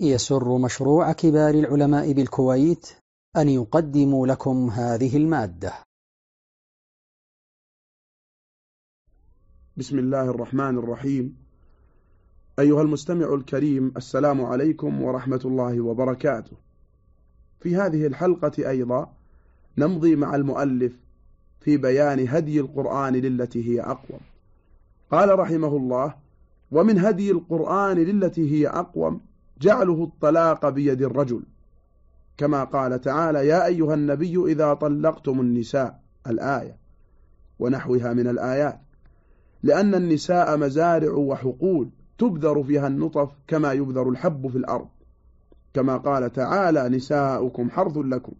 يسر مشروع كبار العلماء بالكويت أن يقدم لكم هذه المادة. بسم الله الرحمن الرحيم. أيها المستمع الكريم السلام عليكم ورحمة الله وبركاته. في هذه الحلقة أيضا نمضي مع المؤلف في بيان هدي القرآن للتي هي أقوم. قال رحمه الله ومن هدي القرآن للتي هي أقوم جعله الطلاق بيد الرجل. كما قال تعالى يا أيها النبي إذا طلقتم النساء الآية ونحوها من الآيات. لأن النساء مزارع وحقول تبذر فيها النطف كما يبذر الحب في الأرض. كما قال تعالى نساؤكم حرث لكم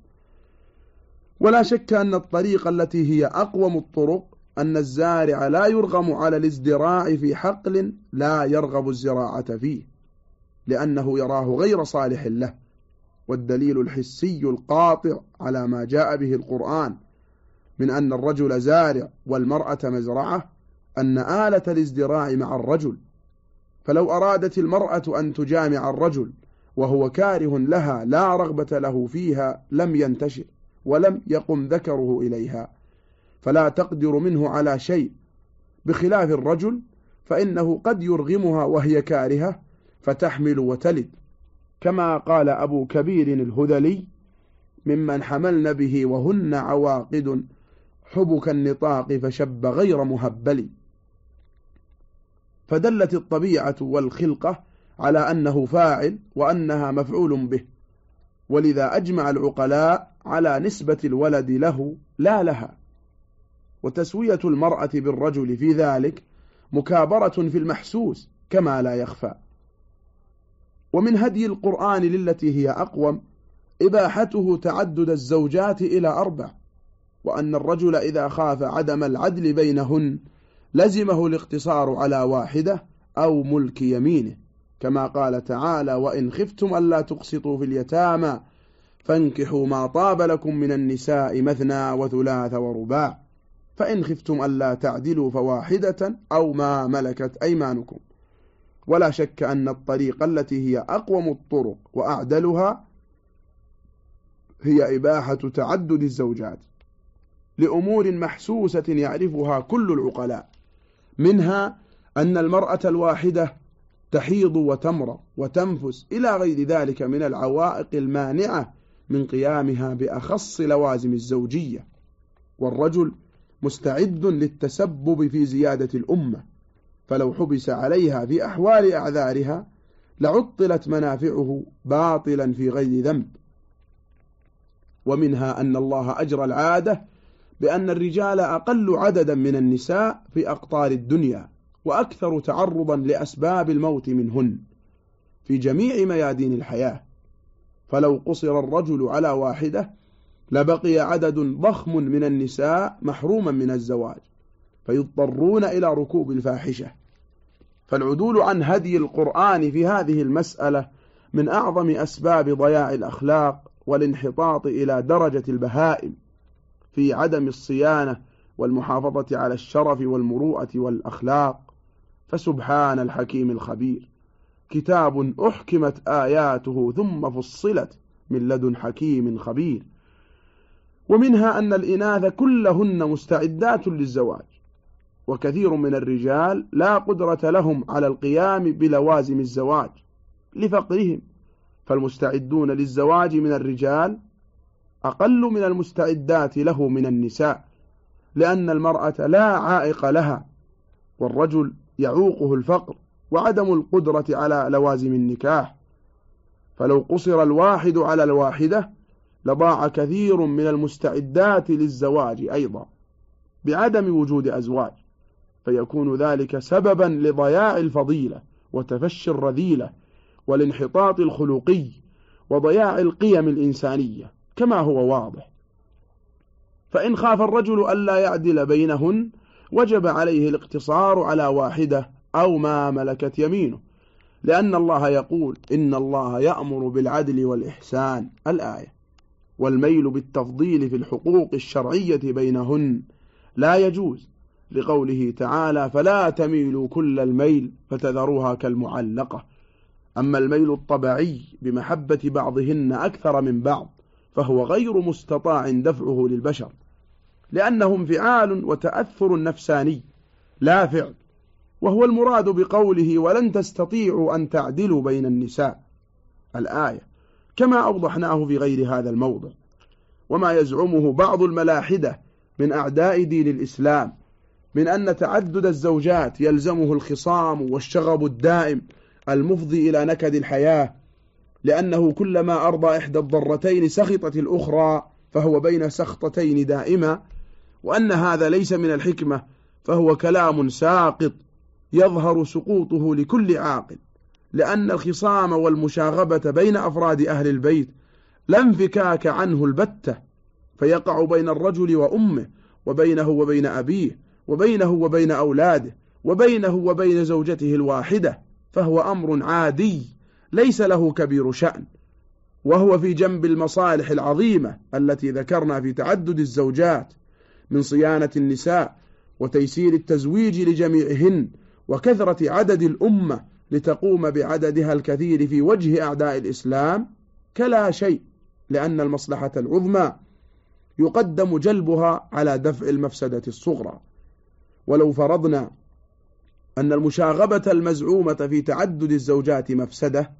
ولا شك أن الطريقة التي هي أقوم الطرق أن الزارع لا يرغم على الازدراع في حقل لا يرغب الزراعة فيه. لأنه يراه غير صالح له. والدليل الحسي القاطع على ما جاء به القرآن من أن الرجل زارع والمرأة مزرعة أن آلة الازدراع مع الرجل. فلو أرادت المرأة أن تجامع الرجل وهو كاره لها لا رغبة له فيها لم ينتشر ولم يقم ذكره إليها. فلا تقدر منه على شيء. بخلاف الرجل فإنه قد يرغمها وهي كارهة فتحمل وتلد. كما قال أبو كبير الهذلي ممن حملن به وهن عواقد حبك النطاق فشب غير مهبل. فدلت الطبيعة والخلقة على أنه فاعل وأنها مفعول به. ولذا أجمع العقلاء على نسبة الولد له لا لها. وتسوية المرأة بالرجل في ذلك مكابرة في المحسوس كما لا يخفى. ومن هدي القرآن للتي هي أقوم إباحته تعدد الزوجات إلى أربع وأن الرجل إذا خاف عدم العدل بينهن لزمه الاقتصار على واحدة أو ملك يمينه. كما قال تعالى وإن خفتم ألا تقسطوا في اليتامى فانكحوا ما طاب لكم من النساء مثنى وثلاث ورباع فإن خفتم ألا تعدلوا فواحدة أو ما ملكت أيمانكم. ولا شك أن الطريقة التي هي أقوم الطرق وأعدلها هي إباحة تعدد الزوجات لأمور محسوسة يعرفها كل العقلاء منها أن المرأة الواحدة تحيض وتمرض وتنفس إلى غير ذلك من العوائق المانعة من قيامها بأخص لوازم الزوجية والرجل مستعد للتسبب في زيادة الأمة. فلو حبس عليها في أحوال أعذارها لعطلت منافعه باطلا في غير ذنب. ومنها أن الله أجرى العادة بأن الرجال أقل عددا من النساء في أقطار الدنيا وأكثر تعرضا لأسباب الموت منهن في جميع ميادين الحياة. فلو قصر الرجل على واحدة لبقي عدد ضخم من النساء محروما من الزواج. فيضطرون إلى ركوب الفاحشة. فالعدول عن هدي القرآن في هذه المسألة من أعظم أسباب ضياع الأخلاق والانحطاط إلى درجة البهائم في عدم الصيانة والمحافظة على الشرف والمروءة والأخلاق. فسبحان الحكيم الخبير. كتاب أحكمت آياته ثم فصلت من لدن حكيم خبير. ومنها أن الإناث كلهن مستعدات للزواج. وكثير من الرجال لا قدرة لهم على القيام بلوازم الزواج لفقرهم. فالمستعدون للزواج من الرجال أقل من المستعدات له من النساء لأن المرأة لا عائق لها والرجل يعوقه الفقر وعدم القدرة على لوازم النكاح. فلو قصر الواحد على الواحدة لضاع كثير من المستعدات للزواج أيضا بعدم وجود أزواج. فيكون ذلك سببا لضياع الفضيلة وتفشي الرذيلة والانحطاط الخلقي وضياع القيم الإنسانية كما هو واضح. فإن خاف الرجل ألا يعدل بينهن وجب عليه الاقتصار على واحدة أو ما ملكت يمينه لأن الله يقول إن الله يأمر بالعدل والإحسان. الآية والميل بالتفضيل في الحقوق الشرعية بينهن لا يجوز. لقوله تعالى فلا تميلوا كل الميل فتذروها كالمعلقة. أما الميل الطبعي بمحبة بعضهن أكثر من بعض فهو غير مستطاع دفعه للبشر لأنه انفعال وتأثر نفساني لا فعل وهو المراد بقوله ولن تستطيعوا أن تعدلوا بين النساء. الآية كما أوضحناه في غير هذا الموضع وما يزعمه بعض الملاحدة من أعداء دين الإسلام من أن تعدد الزوجات يلزمه الخصام والشغب الدائم المفضي إلى نكد الحياة لأنه كلما أرضى إحدى الضرتين سخطت الأخرى فهو بين سخطتين دائما وأن هذا ليس من الحكمة فهو كلام ساقط يظهر سقوطه لكل عاقل لأن الخصام والمشاغبة بين أفراد أهل البيت لا انفكاك عنه البتة فيقع بين الرجل وأمه وبينه وبين أبيه وبينه وبين أولاده وبينه وبين زوجته الواحدة فهو أمر عادي ليس له كبير شأن. وهو في جنب المصالح العظيمة التي ذكرنا في تعدد الزوجات من صيانة النساء وتيسير التزويج لجميعهن وكثرة عدد الأمة لتقوم بعددها الكثير في وجه أعداء الإسلام كلا شيء لأن المصلحة العظمى يقدم جلبها على دفع المفسدة الصغرى. ولو فرضنا أن المشاغبة المزعومة في تعدد الزوجات مفسدة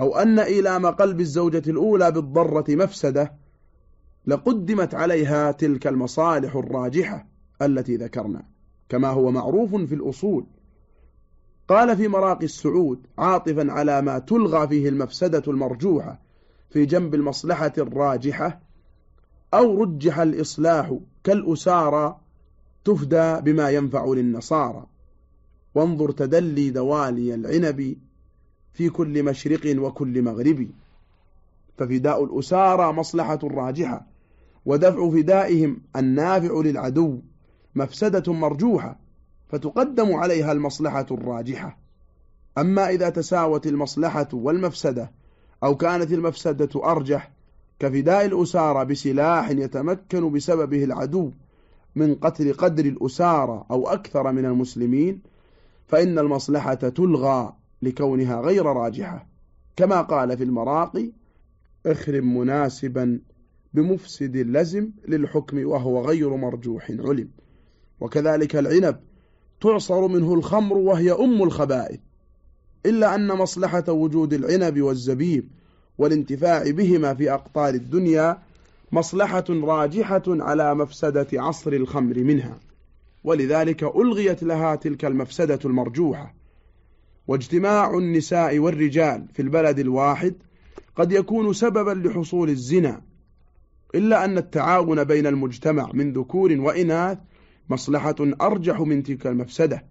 أو أن إيلام قلب الزوجة الأولى بالضرة مفسدة لقدمت عليها تلك المصالح الراجحة التي ذكرنا كما هو معروف في الأصول. قال في مراقي السعود عاطفا على ما تلغى فيه المفسدة المرجوحة في جنب المصلحة الراجحة أو رجح الإصلاح كالأسارى تفدى بما ينفع للنصارى. وانظر تدلي دوالي العنب في كل مشرق وكل مغرب. ففداء الأسارى مصلحة راجحة ودفع فدائهم النافع للعدو مفسدة مرجوحة فتقدم عليها المصلحة الراجحة. أما إذا تساوت المصلحة والمفسدة أو كانت المفسدة أرجح كفداء الأسارة بسلاح يتمكن بسببه العدو من قتل قدر الأسارة أو أكثر من المسلمين فإن المصلحة تلغى لكونها غير راجحة. كما قال في المراقي اخرم مناسبا بمفسد لزم للحكم وهو غير مرجوح علم. وكذلك العنب تعصر منه الخمر وهي أم الخبائث. إلا أن مصلحة وجود العنب والزبيب والانتفاع بهما في أقطار الدنيا مصلحة راجحة على مفسدة عصر الخمر منها. ولذلك ألغيت لها تلك المفسدة المرجوحة. واجتماع النساء والرجال في البلد الواحد قد يكون سببا لحصول الزنا إلا أن التعاون بين المجتمع من ذكور وإناث مصلحة أرجح من تلك المفسدة.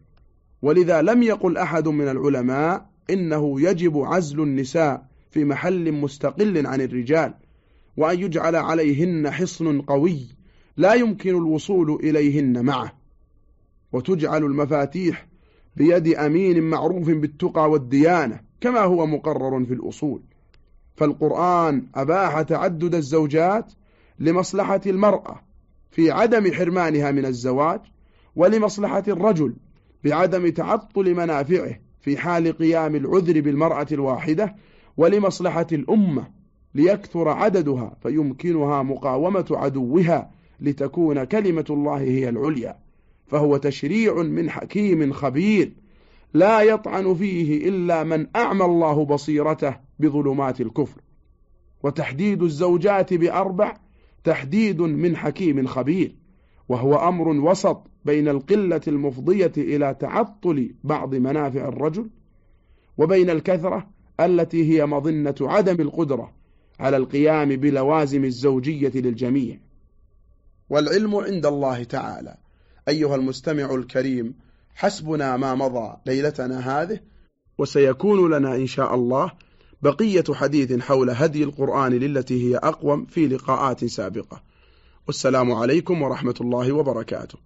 ولذا لم يقل أحد من العلماء إنه يجب عزل النساء في محل مستقل عن الرجال وأن يجعل عليهن حصن قوي لا يمكن الوصول إليهن معه. وتجعل المفاتيح بيد أمين معروف بالتقى والديانة كما هو مقرر في الأصول. فالقرآن أباح تعدد الزوجات لمصلحة المرأة في عدم حرمانها من الزواج ولمصلحة الرجل بعدم تعطل منافعه في حال قيام العذر بالمرأة الواحدة ولمصلحة الأمة. ليكثر عددها فيمكنها مقاومة عدوها لتكون كلمة الله هي العليا. فهو تشريع من حكيم خبير لا يطعن فيه إلا من أعمى الله بصيرته بظلمات الكفر. وتحديد الزوجات بأربع تحديد من حكيم خبير وهو أمر وسط بين القلة المفضية إلى تعطل بعض منافع الرجل وبين الكثرة التي هي مظنة عدم القدرة. على القيام بلوازم الزوجية للجميع. والعلم عند الله تعالى. أيها المستمع الكريم حسبنا ما مضى ليلتنا هذه وسيكون لنا إن شاء الله بقية حديث حول هدي القرآن للتي هي أقوم في لقاءات سابقة. والسلام عليكم ورحمة الله وبركاته.